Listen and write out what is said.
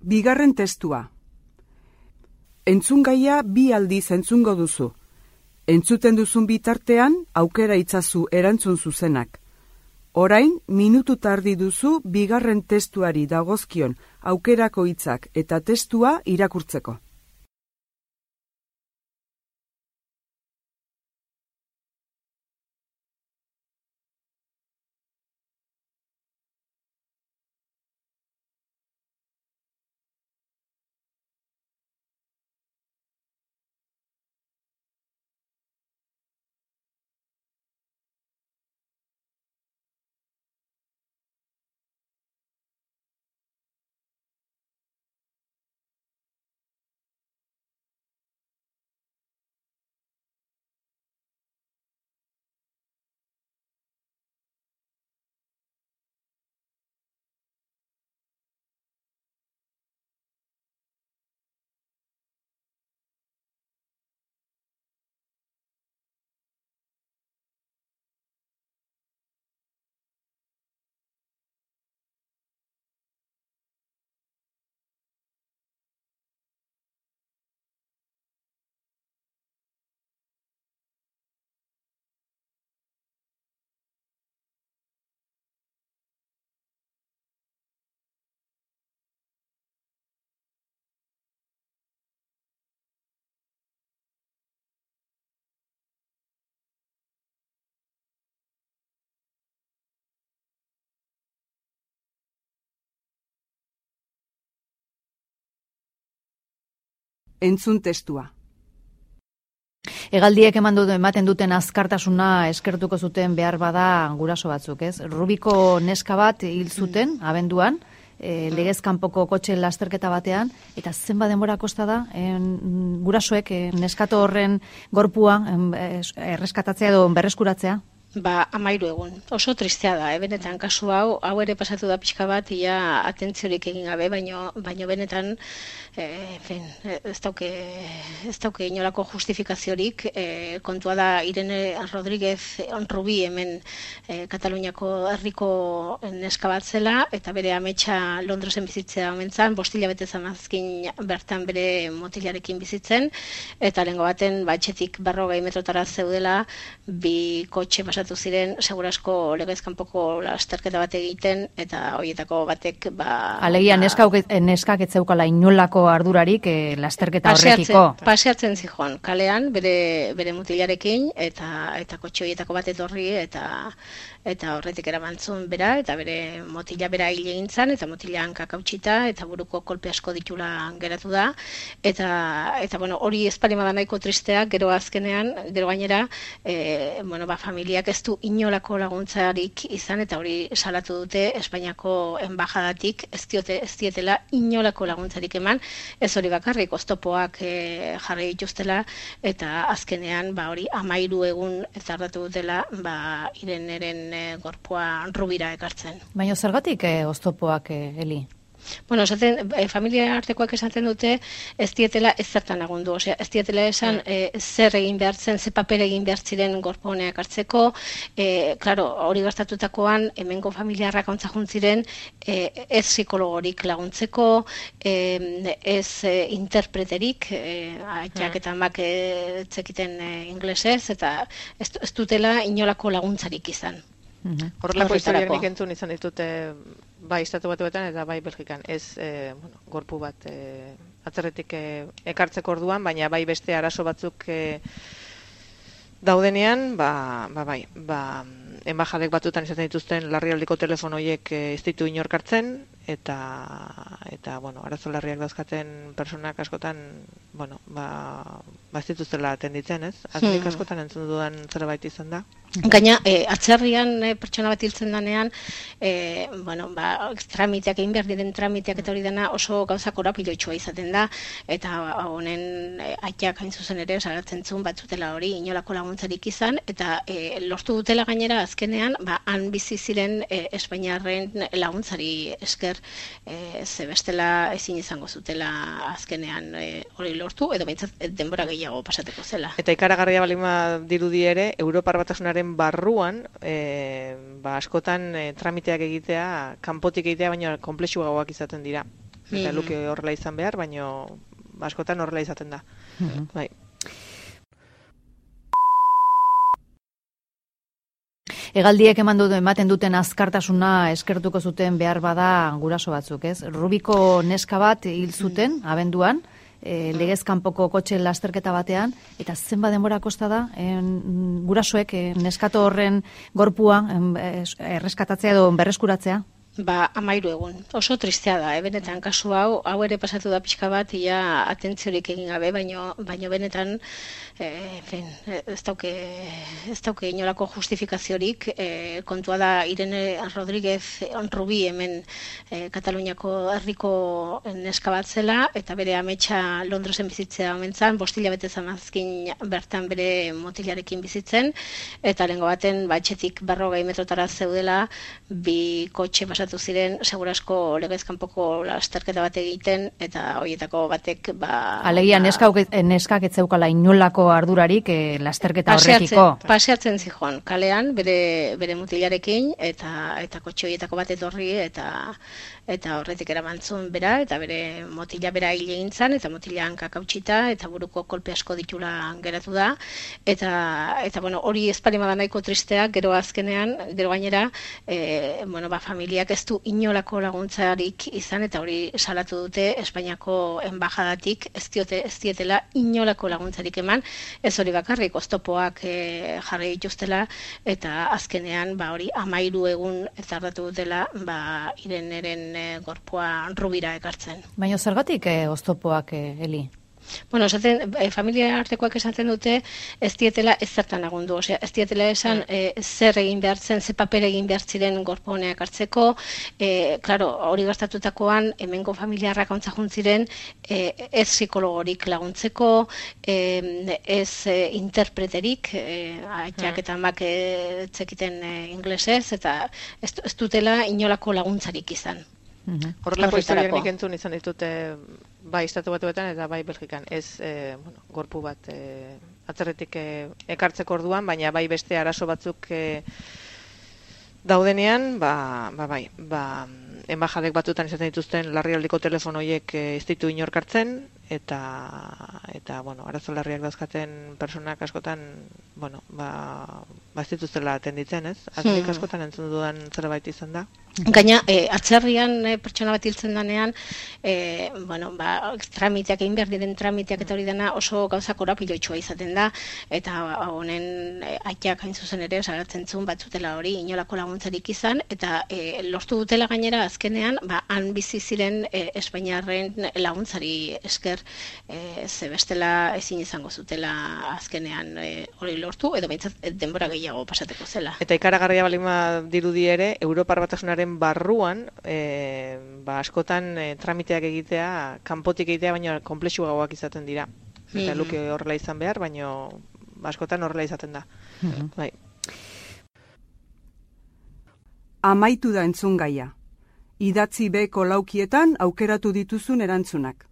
Bigarren testua. Entzungaia bi aldiz entzungo duzu. Entzuten duzun bitartean aukera itzazu erantzun zuzenak. Orain, minutu tardi duzu bigarren testuari dagozkion aukerako hitzak eta testua irakurtzeko. Entzun testua. Egaldiek eman dut ematen duten azkartasuna eskertuko zuten behar bada guraso batzuk, ez? Rubiko neska bat hil zuten abenduan, e, legez kanpoko kotxe lasterketa batean eta zenba denbora kosta da en, gurasoek e, neskato horren gorpua erreskatatzea edo berreskuratzea? Ba, amairu egun. Oso tristea da, eh? benetan kasu hau, hau ere pasatu da pixka bat, ia atentziorik egin gabe, baino, baino benetan, e, fin, ez dauke, ez dauke inolako justifikaziorik, e, kontua da Irene Rodríguez onrubi hemen e, Kataluniako herriko neska bat zela, eta bere ametsa Londresen bizitzea omentzan, bostila bete zamazkin bertan bere motilarekin bizitzen, eta lengo baten, batxetik berrogei metrotara zeudela, bi kotxe pasatu ziren segurasko legez kanpoko lasterketa bat egiten eta hoietako batek ba Alegia ba, neska neskak ez zeukala inolako ardurarik eh, lasterketa horrekiko. Paseatzen zijoan kalean bere bere mutilarekin eta eta kotxe hoietako bat etorri eta eta horretik eramantzun bera, eta bere motila bera hile egintzan, eta motila hankakautsita, eta buruko kolpe asko ditula geratu da, eta, eta bueno, hori espalima da nahiko tristea, gero azkenean, gero gainera, e, bueno, ba, familiak ez du inolako laguntzarik izan, eta hori salatu dute Espainiako enbajadatik, ez diote, ez dietela inolako laguntzarik eman, ez hori bakarrik, oztopoak e, jarri dituztela, eta azkenean, ba, hori amairu egun ezardatu dutela, ba, ireneren e, gorpua rubira ekartzen. Baina zergatik e, oztopoak, e, Eli? Bueno, esaten, e, familia artekoak esaten dute ez dietela ez zertan agundu, osea, ez dietela esan e, zer egin behartzen, ze paper egin behartziren gorpo honeak hartzeko, e, claro, hori gastatutakoan, hemengo familiarrak ontza juntziren, e, ez psikologorik laguntzeko, e, ez e, interpreterik, e, aitak eta mak e, txekiten e, inglesez, eta ez, ez dutela inolako laguntzarik izan. Horrelako historiak nik entzun izan ditute bai estatu batuetan eta bai Belgikan. Ez e, bueno, gorpu bat e, atzerretik e, ekartzeko orduan, baina bai beste arazo batzuk e, daudenean, ba, ba bai, ba, enbajadek batutan izaten dituzten larrialdiko telefonoiek e, ez ditu inorkartzen, eta eta bueno, arazo larriak dauzkaten personak askotan, bueno, ba ba ez dituztela atenditzen, ez? Azkenik hmm. askotan entzun dudan zerbait izan da. Gaina, e, atzerrian e, pertsona bat hiltzen danean, e, bueno, ba, tramiteak egin behar diren tramiteak eta hori dena oso gauza korapiloitsua izaten da, eta honen e, aiteak hain zuzen ere, salatzen zuen batzutela hori inolako laguntzarik izan, eta e, lortu dutela gainera azkenean, ba, han bizi ziren e, Espainiarren laguntzari esker e, ze bestela ezin izango zutela azkenean e, hori lortu edo behintzat e, denbora gehiago pasateko zela. Eta ikaragarria balima dirudi ere, Europar batasunaren barruan e, ba, askotan e, tramiteak egitea, kanpotik egitea, baina komplexu izaten dira. Eta Mhm. luke horrela izan behar, baino askotan horrela izaten da. Bai. Hegaldiek eman dut ematen duten azkartasuna eskertuko zuten behar bada guraso batzuk, ez? Rubiko neska bat hil zuten abenduan, e, legez kanpoko kotxe lasterketa batean eta zenba denbora kosta da en, gurasoek e, neskato horren gorpua en, es- erreskatatzea edo berreskuratzea? Ba, amairu egun. Oso tristea da, eh? benetan kasu hau, hau ere pasatu da pixka bat, ia atentziorik egin gabe, baino, baino benetan, eh, en fin, eh, ez dauke, ez dauke inolako justifikaziorik, eh, kontua da Irene Rodríguez Rubi hemen eh, Kataluniako herriko neska bat zela, eta bere ametsa Londresen bizitzea omentzan, bostila bete zamazkin bertan bere motilarekin bizitzen, eta lengo baten batxetik berrogei metrotara zeudela, bi kotxe pasatu ziren, segurasko legez kanpoko lasterketa bat egiten, eta horietako batek, ba... Alegia ba, neska, neskak ez zeukala inolako ardurarik e, lasterketa horrekiko. Paseatzen, paseatzen zijoan, kalean, bere, bere mutilarekin, eta, eta kotxe horietako bat etorri, eta, eta horretik eramantzun bera, eta bere motila bera hile egin zan, eta motila hankak hautsita, eta buruko kolpe asko ditula geratu da, eta, eta bueno, hori espalima da nahiko tristeak, gero azkenean, gero gainera, e, bueno, ba, familiak ez du inolako laguntzarik izan, eta hori salatu dute Espainiako enbajadatik, ez diote, ez dietela inolako laguntzarik eman, ez hori bakarrik, oztopoak e, jarri dituztela, eta azkenean, ba, hori amairu egun tardatu dutela, ba, ireneren e, gorpua rubira ekartzen. Baina zergatik e, oztopoak, e, Eli? Bueno, esaten, e, familia artekoak esaten dute ez dietela ez zertan lagundu, osea, ez dietela esan e, zer egin behar zen, ze paper egin behar ziren gorpo honeak hartzeko, e, claro, hori gastatutakoan hemengo familiarrak ontza juntziren e, ez psikologorik laguntzeko, e, ez e, interpreterik, e, aitak eta amak e, zekiten e, inglesez, eta ez, ez dutela inolako laguntzarik izan. Mhm. Horrelako historiak nik entzun izan ditute bai estatu batuetan eta bai Belgikan. Ez eh, bueno, gorpu bat eh, atzerretik eh, ekartzeko orduan, baina bai beste arazo batzuk eh, daudenean, ba, ba bai, ba, embajadek batutan izaten dituzten larrialdiko telefono horiek eh, ez ditu inork hartzen, eta, eta bueno, arazo larriak dauzkaten personak askotan, bueno, ba, ba ez dituztela atenditzen, ez? Atzik Hmm. askotan entzun dudan zerbait izan da. Gaina, e, atzerrian e, pertsona bat hiltzen danean, e, bueno, ba, tramiteak, egin behar diren tramiteak eta hori dena oso gauza korapiloitsua izaten da, eta honen e, aitak hain zuzen ere salatzen zuen batzutela hori inolako laguntzarik izan, eta e, lortu dutela gainera azkenean, ba, han bizi ziren e, Espainiarren laguntzari esker, e, ze bestela ezin izango zutela azkenean e, hori lortu, edo behintzat e, denbora gehiago pasateko zela. Eta ikaragarria balima dirudi ere, Europar batasunaren barruan, e, ba, askotan e, tramiteak egitea, kanpotik egitea, baina komplexuagoak izaten dira. Eta Mhm. luke horrela izan behar, baina askotan horrela izaten da. Bai. Amaitu da entzun gaia. Idatzi beko laukietan aukeratu dituzun erantzunak.